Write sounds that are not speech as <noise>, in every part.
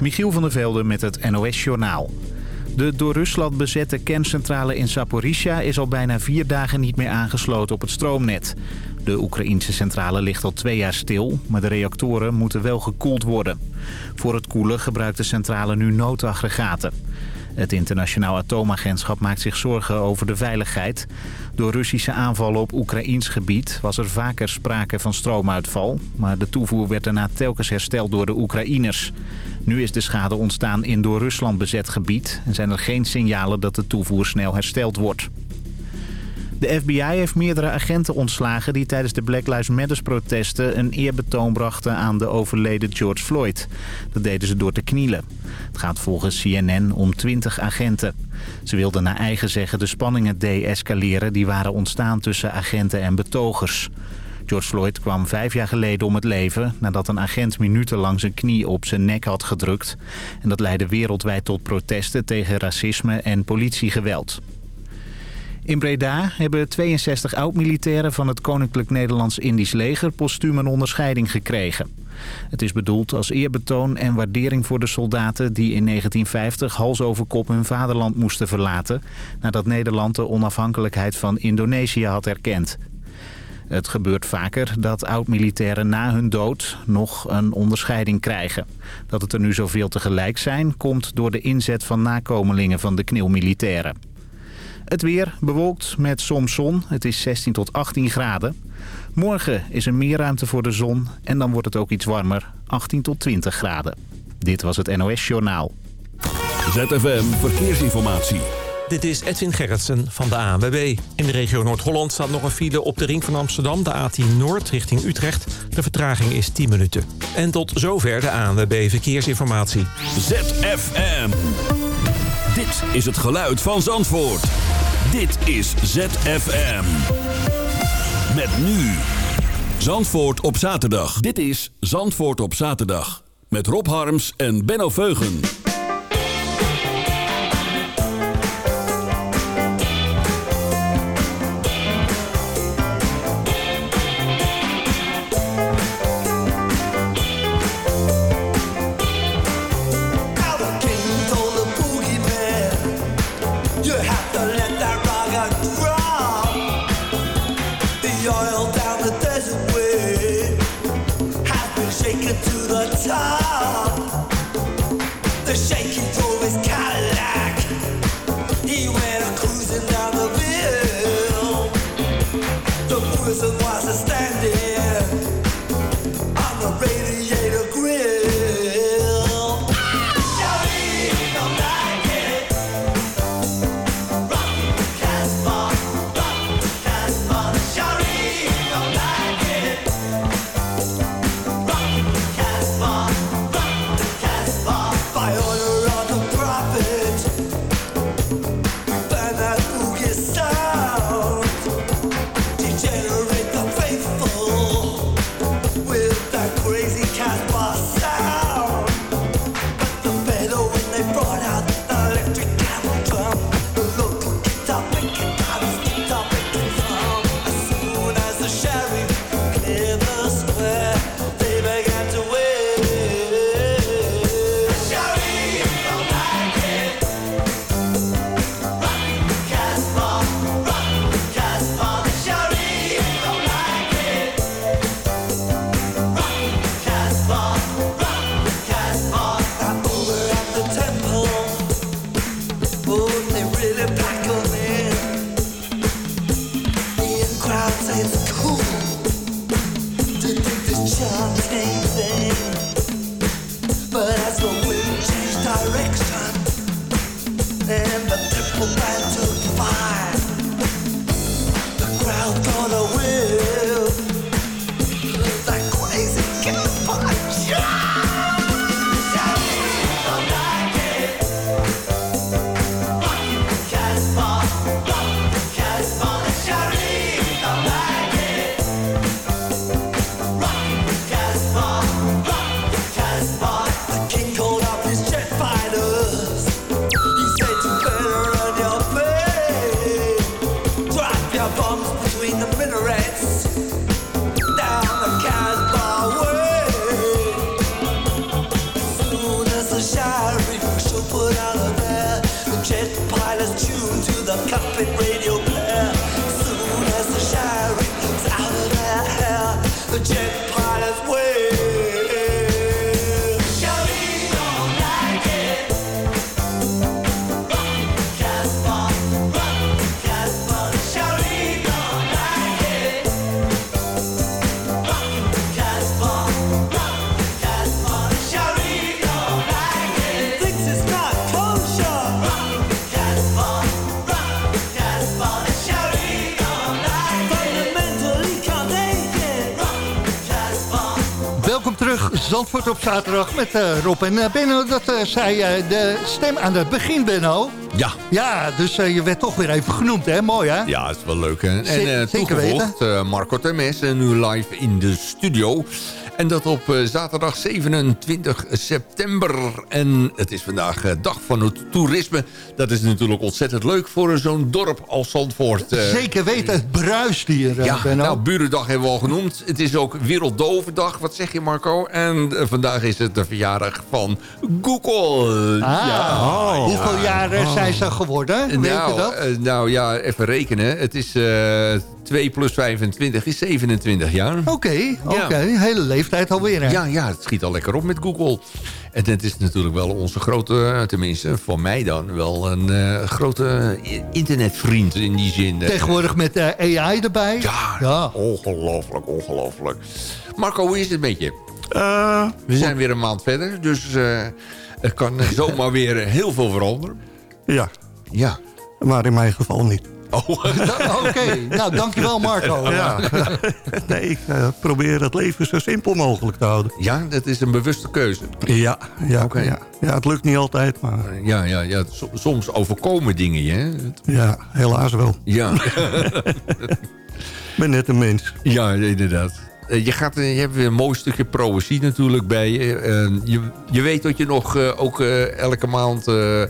Michiel van der Velde met het NOS-journaal. De door Rusland bezette kerncentrale in Zaporizhia is al bijna vier dagen niet meer aangesloten op het stroomnet. De Oekraïnse centrale ligt al twee jaar stil, maar de reactoren moeten wel gekoeld worden. Voor het koelen gebruikt de centrale nu noodaggregaten. Het internationaal atoomagentschap maakt zich zorgen over de veiligheid. Door Russische aanvallen op Oekraïns gebied was er vaker sprake van stroomuitval. Maar de toevoer werd daarna telkens hersteld door de Oekraïners. Nu is de schade ontstaan in door Rusland bezet gebied... en zijn er geen signalen dat de toevoer snel hersteld wordt. De FBI heeft meerdere agenten ontslagen die tijdens de Black Lives Matter protesten een eerbetoon brachten aan de overleden George Floyd. Dat deden ze door te knielen. Het gaat volgens CNN om 20 agenten. Ze wilden naar eigen zeggen de spanningen de-escaleren die waren ontstaan tussen agenten en betogers. George Floyd kwam vijf jaar geleden om het leven nadat een agent minutenlang zijn knie op zijn nek had gedrukt. En dat leidde wereldwijd tot protesten tegen racisme en politiegeweld. In Breda hebben 62 oud-militairen van het Koninklijk Nederlands-Indisch Leger postuum een onderscheiding gekregen. Het is bedoeld als eerbetoon en waardering voor de soldaten die in 1950 hals over kop hun vaderland moesten verlaten... nadat Nederland de onafhankelijkheid van Indonesië had erkend. Het gebeurt vaker dat oud-militairen na hun dood nog een onderscheiding krijgen. Dat het er nu zoveel tegelijk zijn, komt door de inzet van nakomelingen van de knielmilitairen. Het weer bewolkt met soms zon. Het is 16 tot 18 graden. Morgen is er meer ruimte voor de zon en dan wordt het ook iets warmer. 18 tot 20 graden. Dit was het NOS Journaal. ZFM Verkeersinformatie. Dit is Edwin Gerritsen van de ANWB. In de regio Noord-Holland staat nog een file op de ring van Amsterdam... de A10 Noord richting Utrecht. De vertraging is 10 minuten. En tot zover de ANWB Verkeersinformatie. ZFM. Dit is het geluid van Zandvoort. Dit is ZFM. Met nu. Zandvoort op zaterdag. Dit is Zandvoort op zaterdag. Met Rob Harms en Benno Veugen. Zandvoort op zaterdag met eh, Rob en eh, Benno. Dat eh, zei de stem aan het begin, Benno. Ja, Ja, dus je werd toch weer even genoemd, hè? Mooi, hè? ja, is wel leuk. Hè? En toegevoegd, Marco Temes, eh, nu live in de studio. En dat op eh, zaterdag 27 september. En het is vandaag eh, dag van het toerisme. Dat is natuurlijk ontzettend leuk voor zo'n dorp als Zandvoort. eh. Zeker weten, het bruist hier, Ja, Benno. nou, Burendag hebben we al genoemd. Het is ook Werelddovendag, wat zeg je Marco? En vandaag is het de verjaardag van Google. Ah, ja. hoeveel jaar eh, zijn ze geworden? Weet je Nou, dat? eh, nou ja, even rekenen. Het is 2 plus 25 is 27 jaar. Oké, oké. ja. Hele leeftijd alweer, hè? Ja, ja, het schiet al lekker op met Google. En het is natuurlijk wel onze grote, tenminste voor mij dan... wel een eh, grote internetvriend in die zin. Tegenwoordig met eh, AI erbij. Ja, Ja. ongelooflijk, ongelooflijk. Marco, hoe is het met je? Eh, We zijn weer een maand verder, dus eh er kan zomaar <laughs> weer heel veel veranderen. ja, Ja. maar in mijn geval niet. Oh, <laughs> Oké, nou dankjewel Marco. Ja. nee, ik eh, probeer het leven zo simpel mogelijk te houden. ja, dat is een bewuste keuze. Ja, ja, ja. ja het lukt niet altijd, maar Ja, ja, ja. so- soms overkomen dingen je. hè? ja, helaas wel. Ja, Ik ben net een mens. ja inderdaad. Eh, Je, gaat, eh, je hebt weer een mooi stukje proëzie natuurlijk bij je. Eh, je. Je weet dat je nog eh, ook eh, elke maand eh,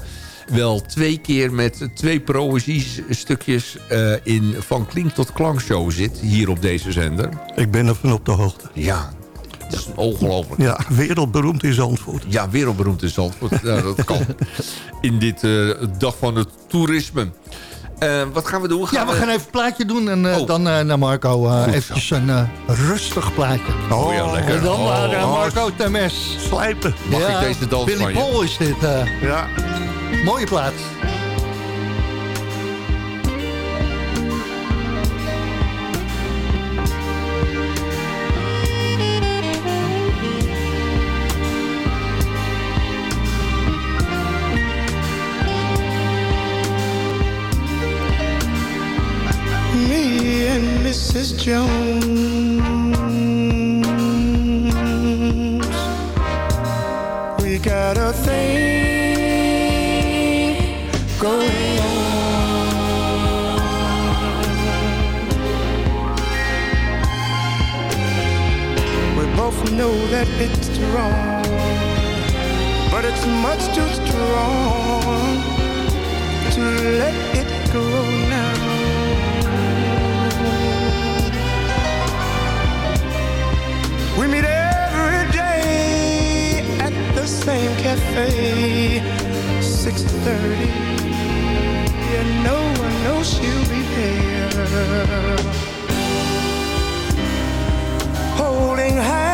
wel twee keer met twee proëziestukjes eh in Van Klink tot Klankshow zit. Hier op deze zender. Ik ben ervan op de hoogte. Ja, het is ongelooflijk. Ja, wereldberoemd in Zandvoort. Ja, wereldberoemd in Zandvoort. ja, dat kan. <laughs> In dit eh, dag van het toerisme. Eh, wat gaan we doen? Ja, we gaan even een plaatje doen en eh, Oh. dan eh, naar Marco. eh eventjes een eh, rustig plaatje. Oh ja, lekker. En dan Oh, naar oh, Marco Temes. Slijpen. Mag Ja, ik deze dans Billy van je? Paul is dit. eh, Ja. Mooie plaat. Me and Mrs. Jones. That it's wrong, but it's much too strong to let it go now. We meet every day at the same cafe, 6:30, and no one knows she'll be there. Holding hands,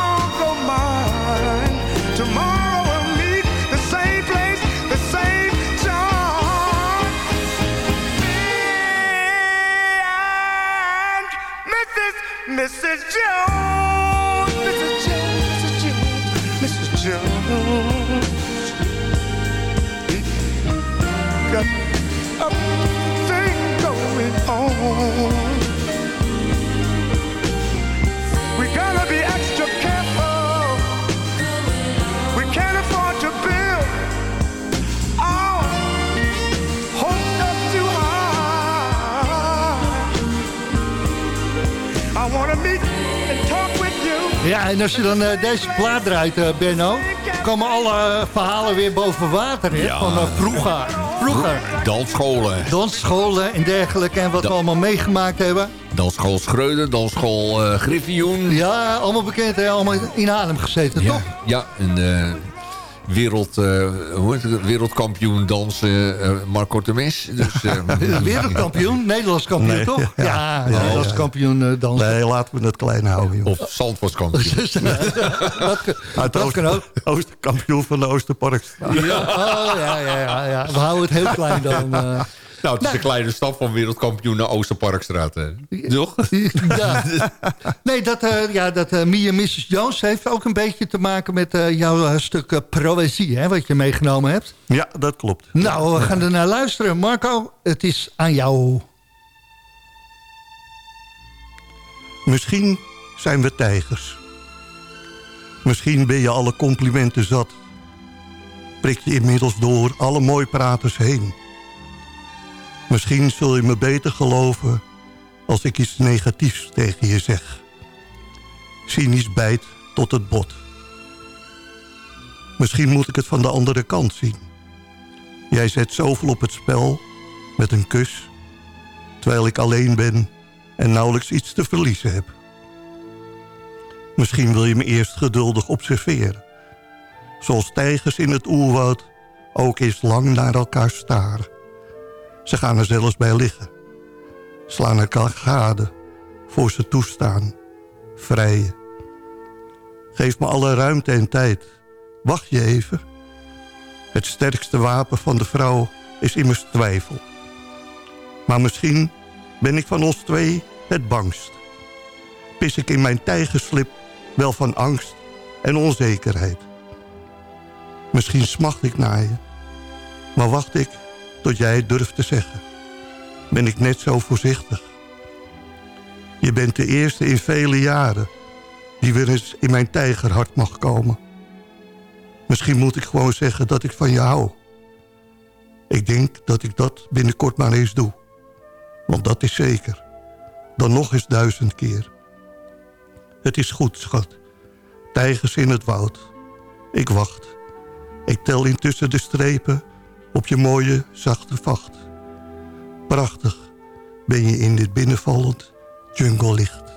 Mrs. Jones, Mrs. Jones, Mrs. Jones, Mrs. Jones. Got a thing going on. Ja, en als je dan eh, deze plaat draait, eh, Benno... komen alle verhalen weer boven water. Hè? Ja. Van eh, vroeger. Vroeger. Dansscholen. Dansscholen en dergelijke. En wat we allemaal meegemaakt hebben. Dansschool Schreuder, dansschool eh Griffioen. Ja, allemaal bekend. Hè? Allemaal in Haarlem gezeten, toch? Ja, eh, wereld, eh, hoe heet het? wereldkampioen dansen eh, Marco Temes. Dus, eh, <laughs> Wereldkampioen, <laughs> Nederlands kampioen, Nee, toch? ja. Ja, Nederlands kampioen eh, dansen. Nee, laten we het klein houden, joh. of Zandvoortskampioen. Eh, <laughs> dat, Uit dat kan ook. Oosterkampioen van de Oosterparkstraat. Oh, ja, ja, ja, ja. We houden het heel klein dan. Nou, het is een kleine stap van wereldkampioen naar Oosterparkstraat. hè. Toch? ja. <laughs> Nee, dat, eh ja, dat eh and Mrs. Jones heeft ook een beetje te maken met eh, jouw stuk eh, proëzie, hè, wat je meegenomen hebt. Ja, dat klopt. Nou, we gaan er naar luisteren. Marco, het is aan jou. Misschien zijn we tijgers. Misschien ben je alle complimenten zat. Prik je inmiddels door alle mooi praters heen. Misschien zul je me beter geloven als ik iets negatiefs tegen je zeg. Cynisch bijt tot het bot. Misschien moet ik het van de andere kant zien. Jij zet zoveel op het spel met een kus... terwijl ik alleen ben en nauwelijks iets te verliezen heb. Misschien wil je me eerst geduldig observeren. Zoals tijgers in het oerwoud ook eens lang naar elkaar staren. Ze gaan er zelfs bij liggen. Slaan elkaar gade voor ze toestaan. Vrijen. Geef me alle ruimte en tijd. Wacht je even. Het sterkste wapen van de vrouw is immers twijfel. Maar misschien ben ik van ons twee het bangst. Pis ik in mijn tijgerslip wel van angst en onzekerheid. Misschien smacht ik naar je, maar wacht ik tot jij het durft te zeggen. Ben ik net zo voorzichtig. Je bent de eerste in vele jaren die weer eens in mijn tijgerhart mag komen. Misschien moet ik gewoon zeggen dat ik van je hou. Ik denk dat ik dat binnenkort maar eens doe. Want dat is zeker. Dan nog eens duizend keer. Het is goed, schat. Tijgers in het woud. Ik wacht. Ik tel intussen de strepen op je mooie, zachte vacht. Prachtig ben je in dit binnenvallend junglelicht.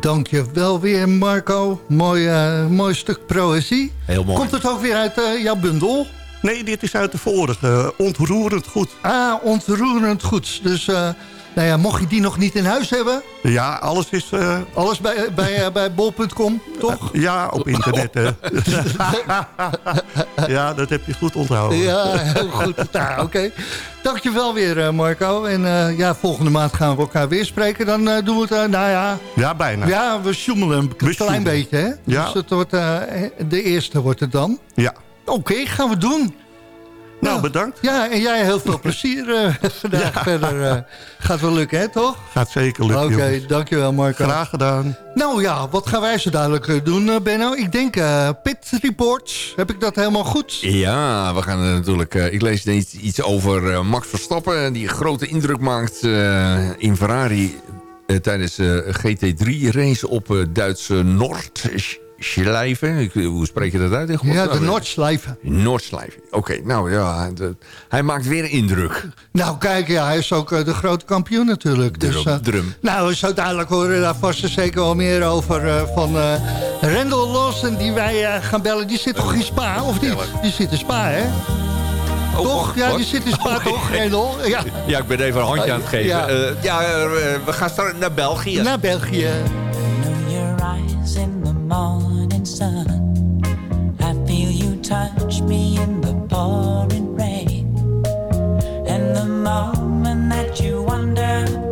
Dank je wel weer, Marco. Mooi, eh, mooi stuk proëzie. Heel mooi. Komt het ook weer uit eh, jouw bundel? Nee, dit is uit de vorige. Ontroerend goed. Ah, ontroerend goed. Dus eh, Nou ja, mocht je die nog niet in huis hebben... Ja, alles is... eh, Alles bij, bij, eh, bij bol.com, toch? ja, op internet. hè. <laughs> ja, dat heb je goed onthouden. Ja, heel goed. Nou, oké. Dankjewel weer, eh, Marco. En eh, ja, volgende maand gaan we elkaar weer spreken. Dan eh, doen we het, eh, nou ja... Ja, bijna. Ja, we sjoemelen een klein sjoemelen. beetje, hè? Ja. Dus het wordt, eh, de eerste wordt het dan. Ja. Oké, gaan we doen. Nou, bedankt. Ja, en jij heel veel plezier eh, <laughs> vandaag verder. eh, gaat wel lukken, hè, toch? Gaat zeker lukken, Oké, dankjewel, Marco. Graag gedaan. Nou ja, wat gaan wij zo dadelijk eh, doen, Benno? Ik denk eh, Pit Reports. Heb ik dat helemaal goed? Ja, we gaan natuurlijk... eh, ik lees iets, iets over Max Verstappen... die een grote indruk maakt eh, in Ferrari... eh, tijdens de GT3-race op eh, Duitse Noordschleife. Ik- Hoe spreek je dat uit? in Ja, de Noordslijven. Noordschleife. Oké, nou ja, de- hij maakt weer indruk. Nou, kijk, ja, hij is ook eh, de grote kampioen natuurlijk. Dus, Drum, eh, drum. nou, zo dadelijk horen we daar vast en zeker wel meer over eh, van eh Randall Lawson... die wij gaan bellen. Die zit toch in Spa, of niet? Die zit in Spa, hè? Oh, toch? Ja, die zit in Spa, Oh, toch, Randall? Ja, Ja, ik ben even een handje aan het geven. Ja. Ja, ja we gaan straks naar België. naar België. Morning sun. I feel you touch me in the pouring rain. And the moment that you wander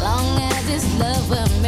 long as it's love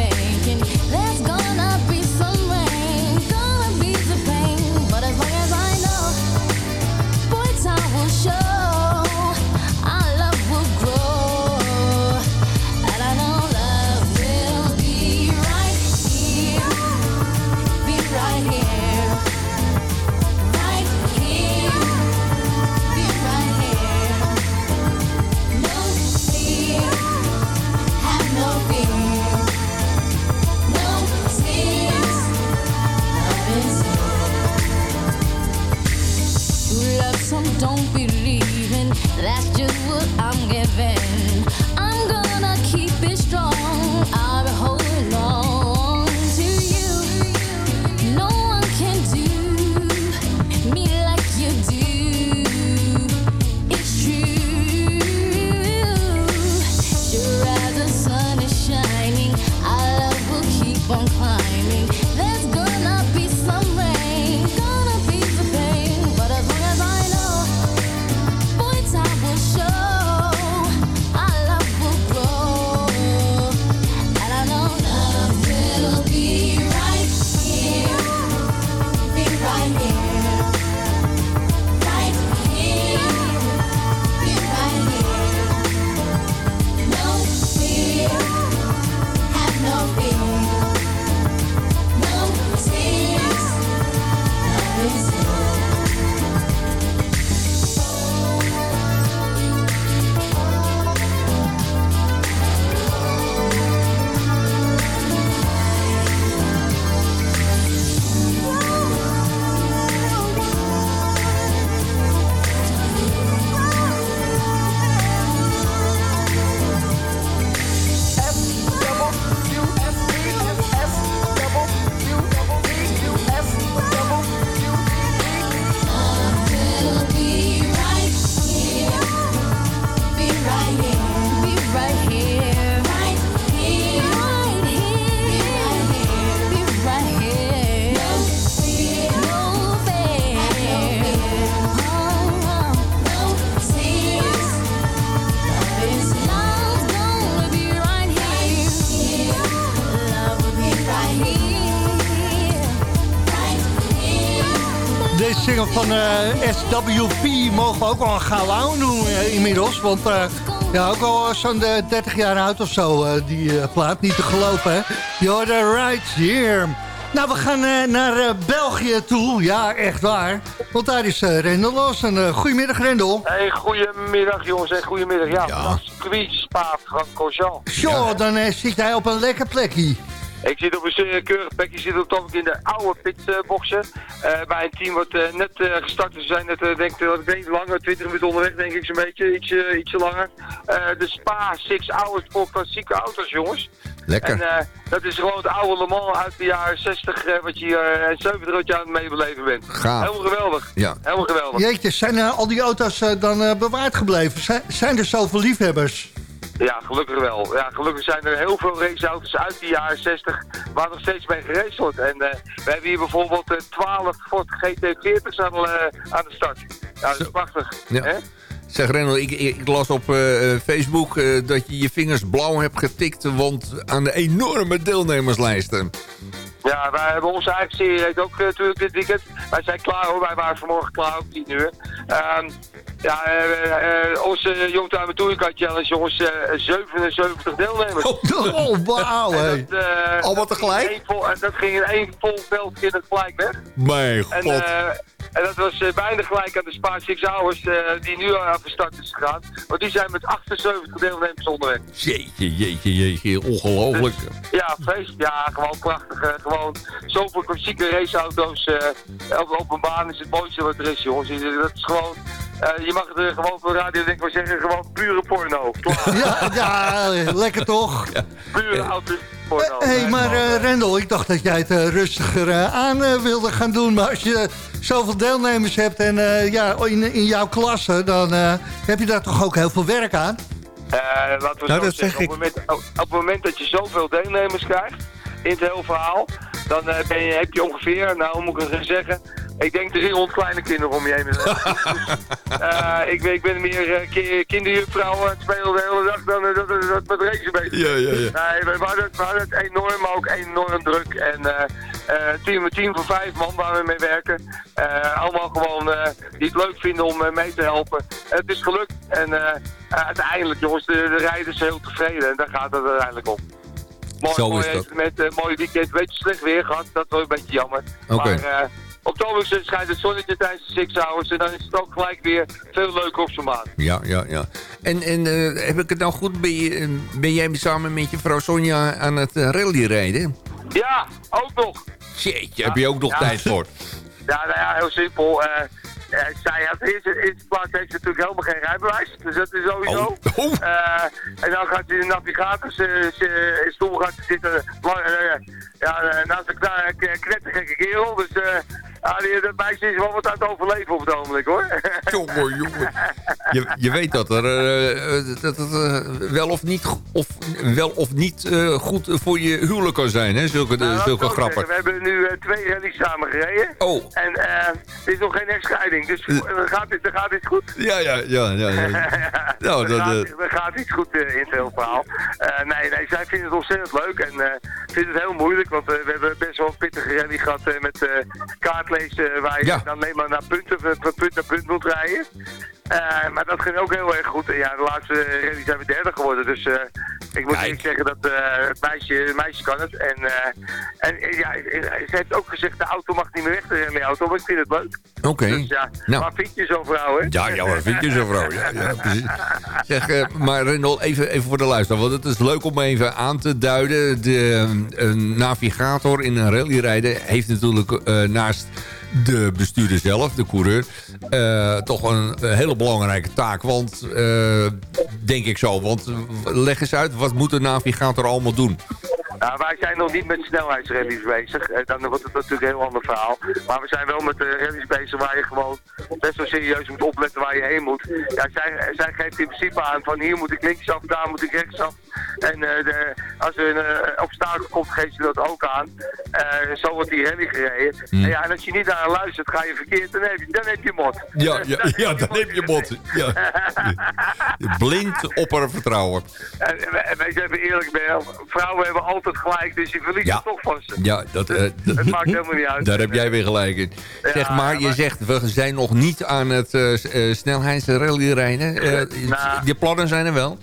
eh, SWV mogen we ook wel een gauw doen eh, inmiddels. Want eh, ja, ook al zo'n eh, 30 jaar oud of zo, eh, die eh, plaat. Niet te geloven, hè? You're the right here. Nou, we gaan eh, naar eh, België toe. Ja, echt waar. Want daar is eh, Rendel Los. En, eh, goedemiddag, Rendel. Hey, goedemiddag jongens en goedemiddag. Ja, ja. circuit Spa Francorchamps. Zo, dan eh, zit hij op een lekker plekje. Ik zit op een keurig plekje, ik zit op ogenblik in de oude pitboxen. eh bij een team wat eh, net eh, gestart is. We zijn net, denk ik, niet langer, 20 minuten onderweg denk ik zo'n beetje, iets, ietsje langer. Eh, de Spa Six Hours voor klassieke auto's jongens. Lekker. En eh, dat is gewoon het oude Le Mans uit de jaren 60, eh, wat je eh, en 70 wat je aan het meebeleven bent. Gaaf. Helemaal geweldig. Ja. Helemaal geweldig. Jeetje, zijn al die auto's dan bewaard gebleven? Zijn, zijn er zoveel liefhebbers? Ja, gelukkig wel. Ja, gelukkig zijn er heel veel raceauto's uit de jaren 60 waar nog steeds mee geraced wordt. En eh, we hebben hier bijvoorbeeld eh, 12 Ford GT40's aan, eh, aan de start. Ja, dat is prachtig. Ja. Hè? Zeg Rendel, ik, ik las op Facebook dat je je vingers blauw hebt getikt... want aan de enorme deelnemerslijsten. Ja, wij hebben onze eigen serie ook natuurlijk dit weekend. Wij zijn klaar hoor, wij waren vanmorgen klaar op 10 uur. Ja, eh, eh, onze Youngtimer Touring Car Challenge jongens, eh 77 deelnemers. Oh, wauw, En hé. eh, Allemaal dat tegelijk? En dat ging in één vol veld in het gelijk weg. Mijn En, god. eh, en dat was eh, bijna gelijk aan de Spa Six Hours eh, die nu aan van start is gegaan. Want die zijn met 78 deelnemers onderweg. Jeetje, jeetje, jeetje. Ongelooflijk. Ja, feest. Ja, gewoon prachtig. eh, gewoon zoveel klassieke raceauto's eh, op, op een baan is het mooiste wat er is, jongens. Dat is gewoon... eh, je mag het er gewoon op de radio denk ik wel zeggen, gewoon pure porno. <laughs> Ja, ja, lekker toch? Pure auto, voor dan. Hé, hey, Eh, maar gewoon, eh eh, Rendel, ik dacht dat jij het rustiger aan wilde gaan doen. Maar als je zoveel deelnemers hebt en eh, ja, in, in jouw klasse... dan eh, heb je daar toch ook heel veel werk aan? Eh, laten we Nou, zo dat zeg zeggen, op, het moment, op, op het moment dat je zoveel deelnemers krijgt in het hele verhaal, dan eh, ben je, heb je ongeveer, nou hoe moet ik het zeggen, ik denk 300 kleine kinderen om je heen. <laughs> Eh, ik, ben, ik ben meer uh, ki kinderjuffrouw aan het spelen de hele dag dan uh, dat, dat, dat met racen bezig. Ja, ja, ja. Nee, we, hadden, het- we hadden het enorm, maar ook enorm druk. En eh eh, team, team van vijf man waar we mee werken. Eh, allemaal gewoon eh, die het leuk vinden om eh, mee te helpen. het is gelukt. En eh, uiteindelijk, jongens, de, de rijders zijn heel tevreden. En daar gaat het uiteindelijk om. Mooi, Zo mooi is dat. evenement, eh, mooi weekend. Een beetje slecht weer gehad, dat was een beetje jammer. Oké. Maar eh, op het ogenblik schijnt het zonnetje tijdens de six hours. En dan is het ook gelijk weer veel leuker op zijn maat. Ja, ja, ja. En, en eh, heb ik het nou goed? Ben, je, ben jij samen met je vrouw Sonja aan het uh, rally rijden? Ja, ook nog. Jeetje, heb je ook nog Ja. tijd voor? <laughs> Ja, nou ja, heel simpel. Eh, zij had eerst, in eerste plaats heeft ze natuurlijk helemaal geen rijbewijs. Dus dat is sowieso. Oh, oh. Eh, en dan gaat ze in de navigator ze, ze, in stoel gaat ze zitten. lang- eh, ja, eh, naast een knettergekke kerel. Dus ja, die, dat meisje is wel wat aan het overleven op het ogenblik hoor. <laughs> Jongen, jongen. Je, je weet dat er eh, dat het eh, wel of niet, of, wel of niet goed voor je huwelijk kan zijn, hè? Zulke, Nou, zulke grappen. zeggen, We hebben nu twee rallies samen gereden. Oh. En er is nog geen echtscheiding. Dus dan gaat dit, gaat dit goed. <laughs> Ja, ja, ja. ja, <laughs> ja. Nou, er, dat, gaat, gaat iets goed in het hele verhaal. Nee, nee, zij vinden het ontzettend leuk en vinden het heel moeilijk. Want we hebben best wel een pittige rally gehad eh, met eh kaartlezen waar je Ja. dan alleen maar naar punten, van punt naar punt moet rijden. Eh, maar dat ging ook heel erg goed. En ja, de laatste rally zijn we derde geworden. Dus eh, ik moet eerlijk zeggen dat eh, het, meisje, het meisje kan het. En, eh, en eh, ja, ze heeft ook gezegd, de auto mag niet meer weg, de rallyauto. Maar ik vind het leuk. Oké. Dus ja, Nou. maar vind je zo'n vrouw, hè? Ja, ja, vind je zo'n vrouw? Ja, ja, precies. Zeg, eh, maar Rendel, even, even voor de luisteraar. Want het is leuk om even aan te duiden. De eh, een navigator in een rallyrijden heeft natuurlijk eh, naast de bestuurder zelf, de coureur... eh, toch een, hele belangrijke taak. Want, eh, denk ik zo, want leg eens uit... wat moet een navigator allemaal doen? Nou, wij zijn nog niet met snelheidsrallies bezig. Eh, Dan wordt het natuurlijk een heel ander verhaal. Maar we zijn wel met de rallies bezig waar je gewoon best wel serieus moet opletten waar je heen moet. Ja, zij, zij geeft in principe aan van hier moet ik linksaf, daar moet ik rechtsaf. En eh, de, als er een uh, obstakel komt, geeft ze dat ook aan. Eh, zo wordt die rally gereden. En, ja, en als je niet naar haar luistert, ga je verkeerd, dan heb je, dan heb je mot. Ja, ja, ja dan heb je bot. Ja. Blind op haar vertrouwen. En, en, je, even eerlijk ben, vrouwen hebben altijd gelijk, dus je verliest Ja. het toch van ze. Ja, dat, eh, <laughs> Het maakt helemaal niet uit. Daar heb jij weer gelijk in. zeg maar, je zegt, we zijn nog niet aan het uh, uh, snelheidsrally rijden. <laughs> Nou. je plannen zijn er wel?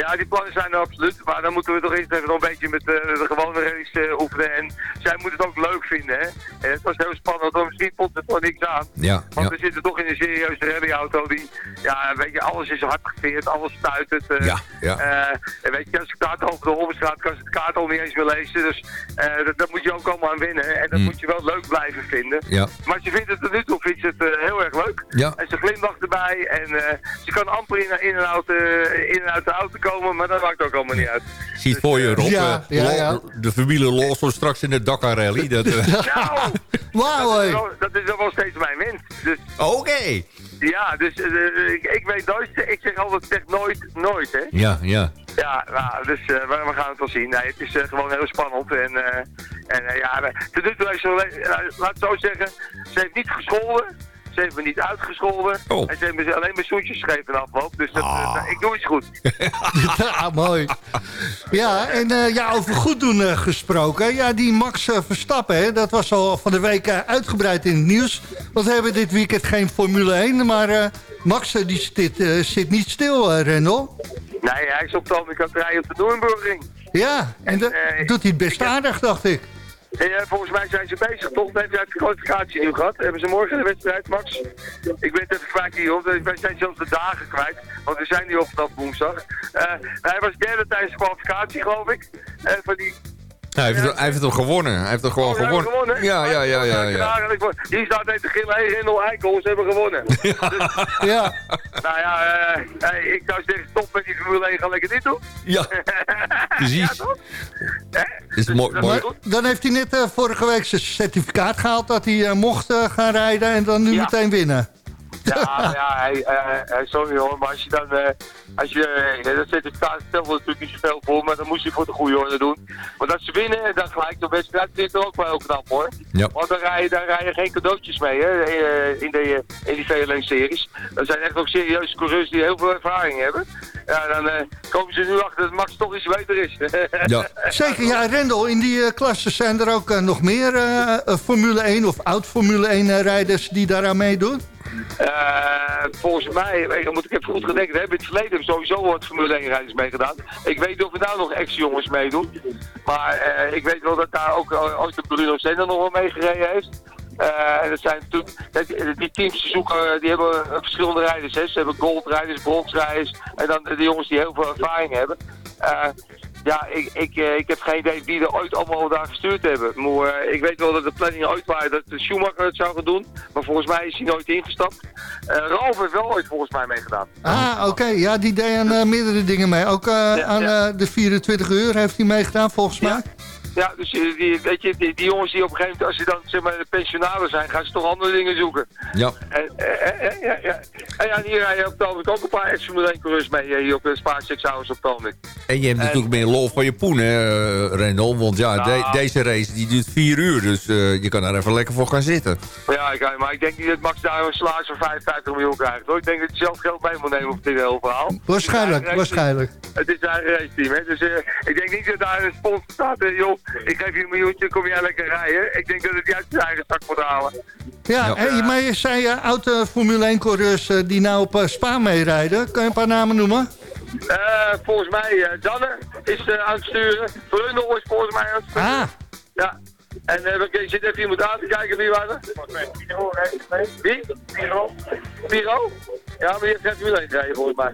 Ja, die plannen zijn er absoluut. Maar dan moeten we toch eerst even nog een beetje met uh, de gewone rallies uh, oefenen. En zij moeten het ook leuk vinden, hè. En het was heel spannend, want misschien vond het wel niks aan. Ja, Want ja. we zitten toch in een serieuze rallyauto die, ja, weet je, alles is hard geveerd, alles stuitert. Uh, Ja, ja. en weet je, als ik kaart over de Hofstraat kan ze het kaart al niet eens meer lezen. Dus dat, dat, moet je ook allemaal aan winnen. En dat Mm. moet je wel leuk blijven vinden. Ja. Maar ze vindt het tot nu toe vindt ze het heel erg leuk. Ja. En ze glimlacht erbij en ze kan amper in, in, en uit, in en uit de auto komen, maar dat maakt ook allemaal niet uit. Zie het voor je, Rob. Ja, uh, ja, ja. De familie Lawson straks in de Dakar Rally. <laughs> Dat, uh... Nou, Wauw, dat, is wel, dat is wel steeds mijn wens. Dus, Oké. ja, dus uh, ik, ik weet nooit, ik zeg altijd, zeg nooit, nooit, hè. Ja, ja. Ja, nou, dus we, we, gaan het wel zien. Nee, het is gewoon heel spannend. En, en ja, ze, laat het zo zeggen, ze heeft niet gescholden. Ze heeft me niet uitgescholden. Oh. En ze heeft me alleen mijn zoetjes gegeven in afloop. Dus dat, ah. uh, ik doe iets goed. <laughs> ja, mooi. Ja, en uh, ja, over goed doen uh, gesproken. Ja, die Max uh, Verstappen, hè, dat was al van de week uitgebreid in het nieuws. Want we hebben dit weekend geen Formule 1. Maar Max die zit, zit niet stil, Rendel. Nee, hij is op de andere kant rijden op de Noornburgring. Ja, en dat doet hij het best aardig, dacht ik. Ja, volgens mij zijn ze bezig, toch? Heeft hij de kwalificatie nu gehad. Hebben ze morgen de wedstrijd, Max? Ik ben het even kwijt hier, want wij zijn zelfs de dagen kwijt. Want we zijn nu op vanaf woensdag. Uh, hij was derde tijdens de kwalificatie, geloof ik. Uh, van die hij, heeft, het- hij heeft hem gewonnen. Hij heeft hem gewoon Oh, gewonnen. gewonnen? Ja, ja, ja, ja. ja. Hier staat net de gillen, hey, Rendel Eikel, ze hebben gewonnen. <laughs> Ja. Nou ja, eh, hey, ik zou zeggen, stop met die Formule 1, ga lekker dit doen. Ja, <laughs> precies. Is mooi, mooi. Maar dan heeft hij net eh, vorige week zijn certificaat gehaald dat hij eh, mocht eh, gaan rijden en dan nu Ja. meteen winnen. Ja, ja, hij, eh, hij- sorry hoor, maar als je dan, eh, als je, eh, dat certificaat stelt natuurlijk niet zoveel voor, maar dan moest hij voor de goede orde doen. Want als ze winnen en dan gelijk de wedstrijd, dit is ook wel heel knap hoor. Ja. Want dan rij je, daar rij je geen cadeautjes mee hè, eh, in, de, in die VLN-series. Dat zijn echt ook serieuze coureurs die heel veel ervaring hebben. Ja, dan eh, komen ze nu achter dat Max toch iets beter is. <laughs> Ja. Zeker, ja, Rendel, in die eh, klassen zijn er ook eh, nog meer eh, eh, Formule 1 of oud-Formule 1 eh, rijders die daaraan meedoen? Eh, volgens mij, moet ik even goed gedenken, we hebben in het verleden sowieso wat Formule 1 rijders meegedaan. Ik weet niet of er nou nog ex-jongens meedoen. Maar eh, ik weet wel dat daar ook eh, ooit de Bruno Senna nog wel meegereden heeft. Eh, en dat zijn natuurlijk, die teams zoeken, die hebben verschillende rijders. Hè. Ze hebben goldrijders, bronsrijders en dan de jongens die heel veel ervaring hebben. Ja, ik, ik, eh, ik heb geen idee wie er ooit allemaal daar gestuurd hebben. Maar eh, ik weet wel dat de planning ooit waren dat de Schumacher het zou gaan doen. Maar volgens mij is hij nooit ingestapt. Eh Ralf heeft wel ooit volgens mij meegedaan. Ah, oké. Ja, die deed aan meerdere dingen mee. Ook aan ja. de 24 uur heeft hij meegedaan, volgens mij. Ja, dus eh, die, weet je, die, die jongens die op een gegeven moment, als ze dan zeg maar de pensionaren zijn, gaan ze toch andere dingen zoeken. Ja. En, eh, eh, ja, ja. En ja, hier rijden op het ogenblik ook een paar ex-Formule 1 coureurs mee, hier op de Spa Hours op het ogenblik. En je hebt natuurlijk meer lol van je poen, hè, Rendel. Want ja, de- Nou. deze race die duurt vier uur. Dus eh, je kan daar even lekker voor gaan zitten. Ja, ik, maar ik denk niet dat Max daar een salaris van 55 miljoen krijgt hoor. Ik denk dat hij zelf geld mee moet nemen op dit hele verhaal. Waarschijnlijk, waarschijnlijk. Het is zijn raceteam, hè. Dus eh, ik denk niet dat daar een sponsor staat, joh, ik geef je een miljoentje, kom jij lekker rijden. Ik denk dat het hij uit zijn eigen zak moet halen. Ja, Ja. hey, maar je zei uh, oude Formule 1-coureurs die nou op eh, Spa meerijden. Kan je een paar namen noemen? Eh, volgens mij, eh Danne is eh, aan het sturen. Brundel is volgens mij aan het sturen. Ah, Ja. En eh, we zitten even iemand aan te kijken wie waren. Wie? Piro. Piro? Ja, maar die heeft geen Formule 1 gereden volgens mij.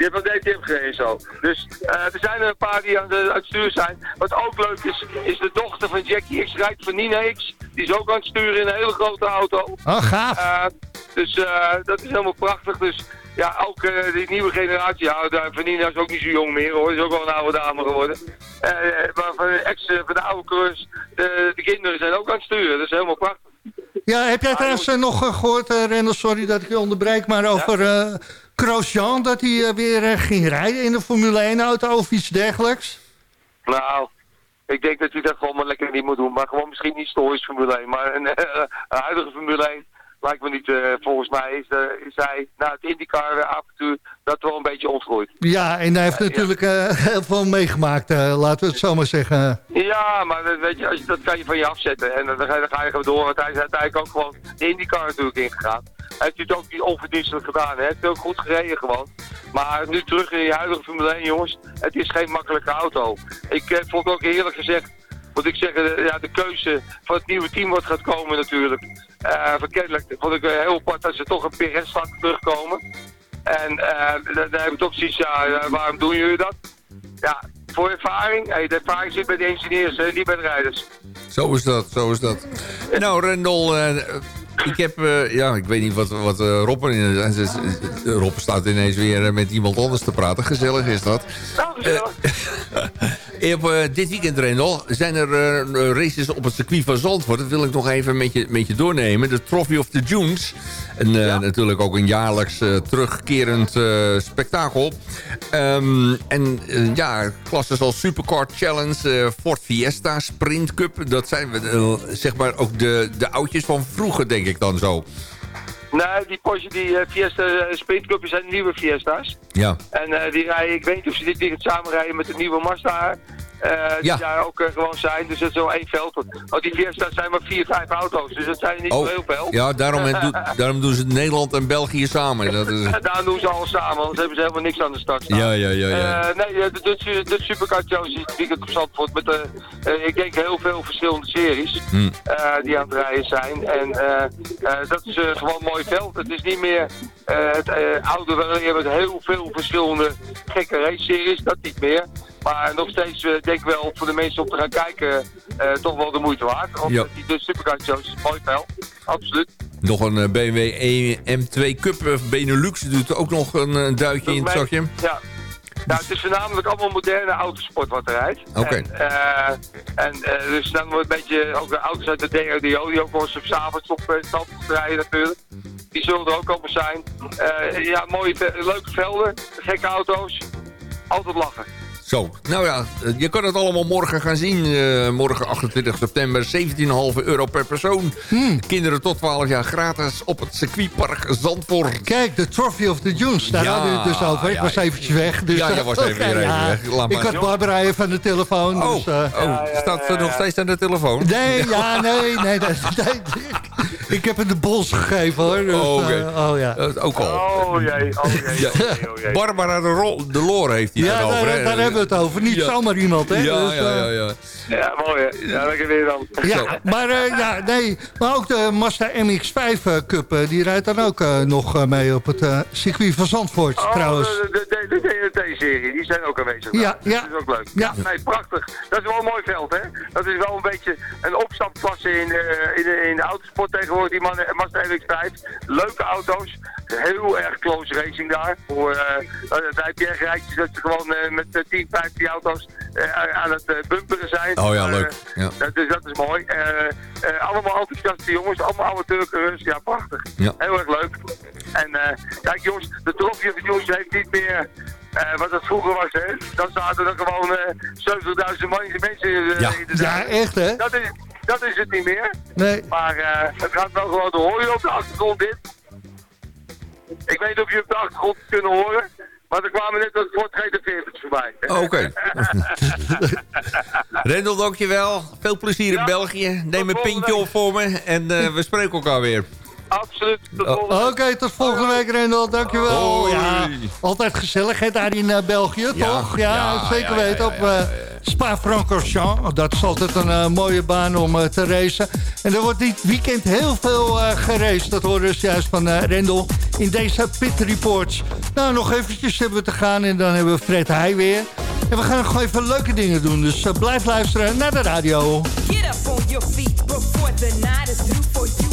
Die heeft een DTM gereden zo. Dus eh, er zijn er een paar die aan, de, aan het sturen zijn. Wat ook leuk is, is de dochter van Jackie X rijdt van Nina X. Die is ook aan het sturen in een hele grote auto. oh gaaf. Eh, dus eh, dat is helemaal prachtig. Dus ja, ook die nieuwe generatie. Ja, Vanina is ook niet zo jong meer hoor. Is ook wel een oude dame geworden. Maar van de, ex, van de oude coureurs, de, de kinderen zijn ook aan het sturen. Dat is helemaal prachtig. Ja, heb jij trouwens eh, nog eh, gehoord, eh Rendel, sorry dat ik je onderbreek, maar over Grosjean, dat hij eh, weer eh, ging rijden in de Formule 1-auto of iets dergelijks? Nou, ik denk dat hij dat gewoon maar lekker niet moet doen. Maar gewoon misschien niet historisch Formule 1. Maar een, <laughs> eh, een huidige Formule 1 lijkt me niet. volgens mij is, is hij na het IndyCar-avontuur dat wel een beetje ontgroeid. Ja, en hij heeft Ja, ja. natuurlijk eh, <laughs> heel veel meegemaakt, laten we het zo maar zeggen. Ja, maar dat, weet je, als je, dat kan je van je afzetten. En dan, ga je- dan ga je gewoon door. Want hij is uiteindelijk ook gewoon de IndyCar natuurlijk ingegaan. Hij heeft het ook niet onverdienstelijk gedaan. Hij heeft ook goed gereden gewoon. Maar nu terug in die huidige Formule 1, jongens. Het is geen makkelijke auto. Ik eh, vond ook eerlijk gezegd... Moet ik zeggen, ja, de keuze van het nieuwe team wat gaat komen natuurlijk. Verkennelijk vond ik eh, heel apart dat ze toch een Perez laten terugkomen. En eh, dan, dan heb ik toch zoiets, ja, waarom doen jullie dat? Ja, voor ervaring. Hey, de ervaring zit bij de engineers, niet bij de rijders. Zo is dat, zo is dat. Nou, Rendel, ik heb, eh, ja, ik weet niet wat, wat Rob erin is. Eh, Rob staat ineens weer eh, met iemand anders te praten. Gezellig is dat. Eh, <laughs> Op eh, dit weekend, Rendel, zijn er eh, races op het circuit van Zandvoort. Dat wil ik nog even met je, met je doornemen. De Trophy of the Dunes. En eh, natuurlijk ook een jaarlijks eh, terugkerend eh, spektakel. Ehm, en eh, ja, klassen zoals Supercar Challenge, eh, Ford Fiesta, Sprint Cup. Dat zijn eh, zeg maar ook de, de oudjes van vroeger, denk ik dan zo. Nee, die Porsche, die eh, Fiesta uh, Sprint Cup zijn nieuwe Fiesta's. Ja. En eh, die rijden, ik weet niet of ze dit weekend samen rijden met de nieuwe Mazda. Eh, die Ja. daar ook eh, gewoon zijn. Dus dat is wel één veld. Want die Fiesta's zijn maar vier, vijf auto's. Dus dat zijn niet zo heel veel. Oh, ja, daarom, doe- <laughs> daarom doen ze Nederland en België samen. Dat is, <laughs> En daar doen ze alles samen, anders hebben ze helemaal niks aan de start staan. ja, ja, ja. ja. Eh, nee, de, de, de, de Supercar Challenge is weekend op Zandvoort met eh, ik denk heel veel verschillende series Hm. die aan het rijden zijn. En dat is gewoon een mooi veld. Het is niet meer het oude, je hebt heel veel verschillende gekke race-series, dat niet meer. Maar nog steeds eh, denk ik wel voor de mensen om te gaan kijken eh, toch wel de moeite waard. Omdat Ja. die de Supercar shows is mooi fel. Absoluut. Nog een eh, BMW E M2 Cup Benelux doet ook nog een, duitje in het Mee- zakje. Ja. Nou, het is voornamelijk allemaal moderne autosport wat er rijdt. Oké. En, eh, en dus dan wordt een beetje ook de auto's uit de DRDO, die ook wel eens op 's avonds op uh, rijden natuurlijk. Die zullen er ook allemaal zijn. Ja, mooie, leuke velden, gekke auto's. Altijd lachen. Zo, nou ja, eh, je kan het allemaal morgen gaan zien. Eh, morgen 28 september, 17,5 euro per persoon. Hmm. Kinderen tot 12 jaar gratis op het circuitpark Zandvoort. Kijk, de Trophy of the Dunes, daar Ja, hadden we het dus over. Ik ja, was eventjes weg. Dus, Ja, eh, was <laughs> even weer even ja. weg. Laat Ik maar. had Barbara even aan de telefoon. Oh, dus, eh, oh staat ze nog steeds aan de telefoon? Nee, ja, <laughs> nee, nee, nee, <laughs> nee. Ik heb hem de bols gegeven, hoor. Dus, Oh, oké. eh, oh ja. Ook al. Oh jee, oh jee, Ja. oh jee, oh jee. Barbara de, Rol, de Loor heeft hij Ja, dan daar, over. hè? daar hebben we het over. Niet Ja. zomaar iemand, hè. Ja, Dus, ja, eh, ja, ja. Ja, mooi hè. Ja, lekker weer dan. Ja, maar, eh, ja, nee, maar ook de Mazda MX-5 eh, Cup, die rijdt dan ook eh, nog mee op het circuit van Zandvoort, Oh, trouwens. de, de, de, de DNT-serie, die zijn ook aanwezig. Ja, Nou, ja. Dat is ook leuk. Ja. Nee, prachtig. Dat is wel een mooi veld, hè? Dat is wel een beetje een opstapklasse in, eh, in, de, in de autosport tegenwoordig, die Mazda MX-5. Leuke auto's. Heel erg close racing daar. Voor, eh, daar heb je echt rijtjes dat ze gewoon eh, met eh, 10, 15 auto's aan het bumperen zijn. Oh ja, leuk. Ja. dat, is, dat is mooi. Allemaal enthousiaste jongens, allemaal amateurcoureurs. Ja, prachtig. Ja. Heel erg leuk. En kijk jongens, de of the Jongens heeft niet meer eh, wat het vroeger was. Hè. Dan zaten er gewoon eh 70.000 man- mensen eh, Ja. in de Ja, echt, hè? Dat is, dat is het niet meer. Nee. Maar eh, het gaat wel gewoon door. Hoor je op de achtergrond dit? Ik weet niet of je op de achtergrond kunnen horen. Maar er kwamen net wat Ford GT40's voorbij. Oh, Oké. <laughs> <laughs> Rendel, dankjewel. Veel plezier in Ja. België. Neem een pintje op voor me. En eh, we spreken elkaar weer. Absoluut. Oh. Oké, tot volgende week, Rendel. Dankjewel. Hoi. Ja, altijd gezellig, hè, daar in eh, België, Ja, toch? Ja, ja, zeker ja, ja, weten. ja, op ja, eh, Spa-Francorchamps. Dat is altijd een eh, mooie baan om eh, te racen. En er wordt dit weekend heel veel eh geraced. Dat horen dus juist van eh, Rendel in deze Pit Reports. Nou, nog eventjes hebben we te gaan en dan hebben we Fred Heij weer. En we gaan nog gewoon even leuke dingen doen. Dus blijf luisteren naar de radio. Get up on your feet before the night is through for you.